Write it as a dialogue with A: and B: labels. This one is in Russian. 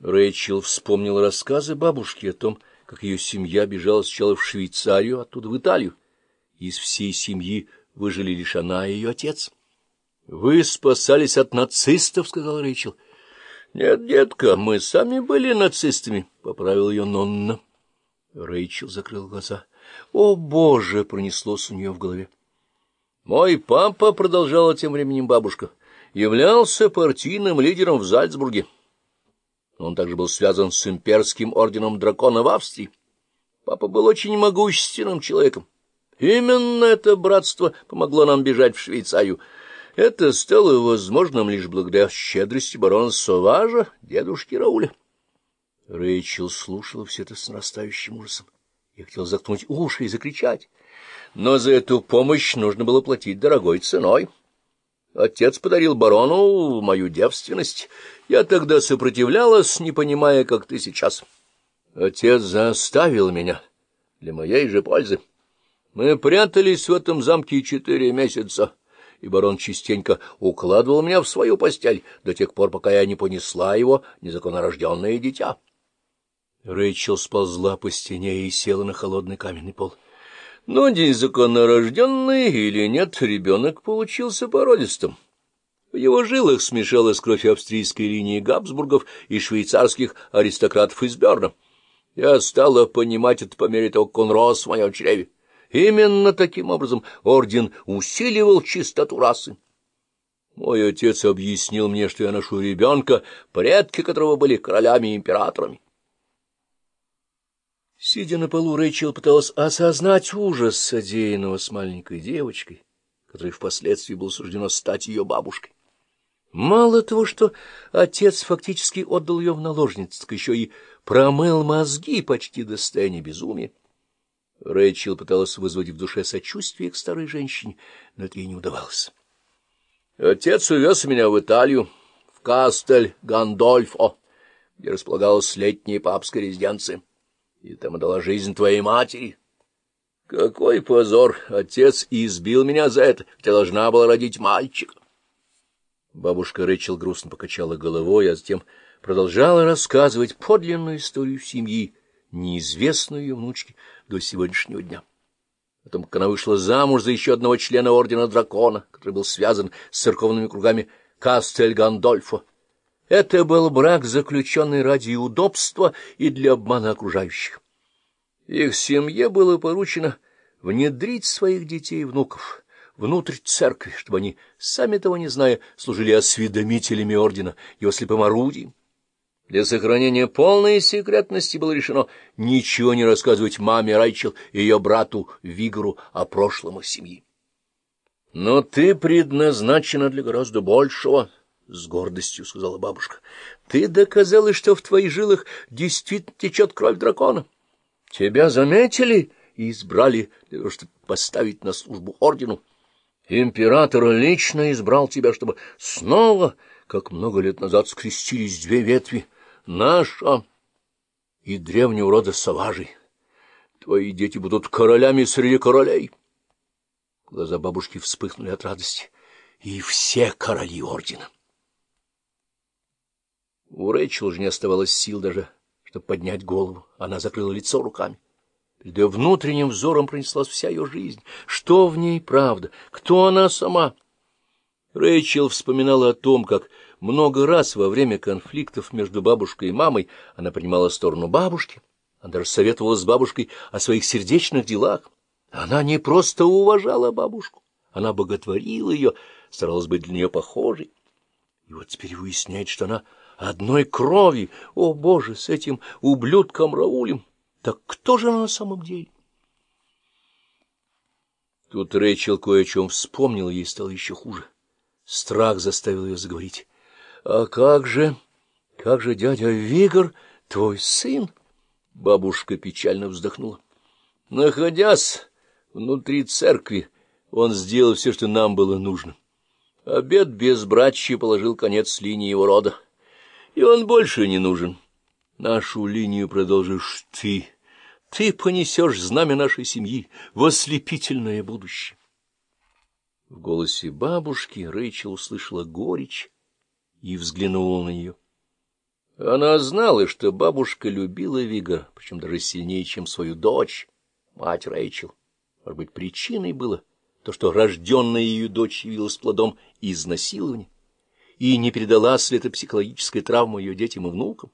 A: Рэйчел вспомнил рассказы бабушки о том, как ее семья бежала сначала в Швейцарию, оттуда в Италию. Из всей семьи выжили лишь она и ее отец. — Вы спасались от нацистов, — сказал Рэйчел. — Нет, детка, мы сами были нацистами, — поправил ее Нонна. Рэйчел закрыл глаза. — О, Боже! — пронеслось у нее в голове. — Мой папа, — продолжала тем временем бабушка, — являлся партийным лидером в Зальцбурге. — он также был связан с имперским орденом дракона в Австрии. Папа был очень могущественным человеком. Именно это братство помогло нам бежать в Швейцарию. Это стало возможным лишь благодаря щедрости барона Соважа, дедушки Рауля. Рэйчел слушала все это с нарастающим ужасом. Я хотел заткнуть уши и закричать. Но за эту помощь нужно было платить дорогой ценой. Отец подарил барону мою девственность. Я тогда сопротивлялась, не понимая, как ты сейчас. Отец заставил меня для моей же пользы. Мы прятались в этом замке четыре месяца, и барон частенько укладывал меня в свою постель до тех пор, пока я не понесла его незаконнорожденное дитя. Рэйчел сползла по стене и села на холодный каменный пол. — но незаконнорожденный или нет, ребенок получился породистым. В его жилах смешалась кровь австрийской линии Габсбургов и швейцарских аристократов из Берна. Я стала понимать это по мере того, как он рос в моем чреве. Именно таким образом орден усиливал чистоту расы. Мой отец объяснил мне, что я ношу ребенка, предки которого были королями и императорами. Сидя на полу, Рэйчел пыталась осознать ужас содеянного с маленькой девочкой, которой впоследствии было суждено стать ее бабушкой. Мало того, что отец фактически отдал ее в наложницу, так еще и промыл мозги почти до состояния безумия. Рэйчел пыталась вызвать в душе сочувствие к старой женщине, но это ей не удавалось. Отец увез меня в Италию, в Кастель Гандольфо, где располагалась летняя папская резиденция и там отдала жизнь твоей матери. Какой позор! Отец избил меня за это, хотя должна была родить мальчика. Бабушка Рэчел грустно покачала головой, а затем продолжала рассказывать подлинную историю семьи, неизвестную ее внучке до сегодняшнего дня. О том, как она вышла замуж за еще одного члена Ордена Дракона, который был связан с церковными кругами Кастель Гандольфо, это был брак, заключенный ради удобства и для обмана окружающих. Их семье было поручено внедрить своих детей и внуков внутрь церкви, чтобы они, сами того не зная, служили осведомителями ордена, его слепым орудием. Для сохранения полной секретности было решено ничего не рассказывать маме Райчел и ее брату Вигору о прошлом их семьи. — Но ты предназначена для гораздо большего, — с гордостью сказала бабушка. — Ты доказала, что в твоих жилах действительно течет кровь дракона. Тебя заметили и избрали для того, чтобы поставить на службу ордену. Император лично избрал тебя, чтобы снова, как много лет назад, скрестились две ветви — наша и древнего рода Саважей. Твои дети будут королями среди королей. Глаза бабушки вспыхнули от радости. И все короли ордена. У Рэйчел уже не оставалось сил даже, чтобы поднять голову. Она закрыла лицо руками. Перед ее внутренним взором пронеслась вся ее жизнь. Что в ней правда? Кто она сама? Рэйчел вспоминала о том, как много раз во время конфликтов между бабушкой и мамой она принимала сторону бабушки. Она даже советовала с бабушкой о своих сердечных делах. Она не просто уважала бабушку, она боготворила ее, старалась быть для нее похожей. И вот теперь выясняет, что она одной крови. О, Боже, с этим ублюдком Раулем! Так кто же она на самом деле? Тут Рэйчел кое о чем вспомнила, ей стало еще хуже. Страх заставил ее заговорить. — А как же, как же дядя Вигор, твой сын? Бабушка печально вздохнула. Находясь внутри церкви, он сделал все, что нам было нужно. Обед безбрачия положил конец линии его рода и он больше не нужен. Нашу линию продолжишь ты. Ты понесешь знамя нашей семьи в ослепительное будущее. В голосе бабушки Рэйчел услышала горечь и взглянула на нее. Она знала, что бабушка любила Вига, причем даже сильнее, чем свою дочь, мать Рэйчел. Может быть, причиной было то, что рожденная ее дочь явилась плодом изнасилования? и не передалась ли эта психологическая травма ее детям и внукам.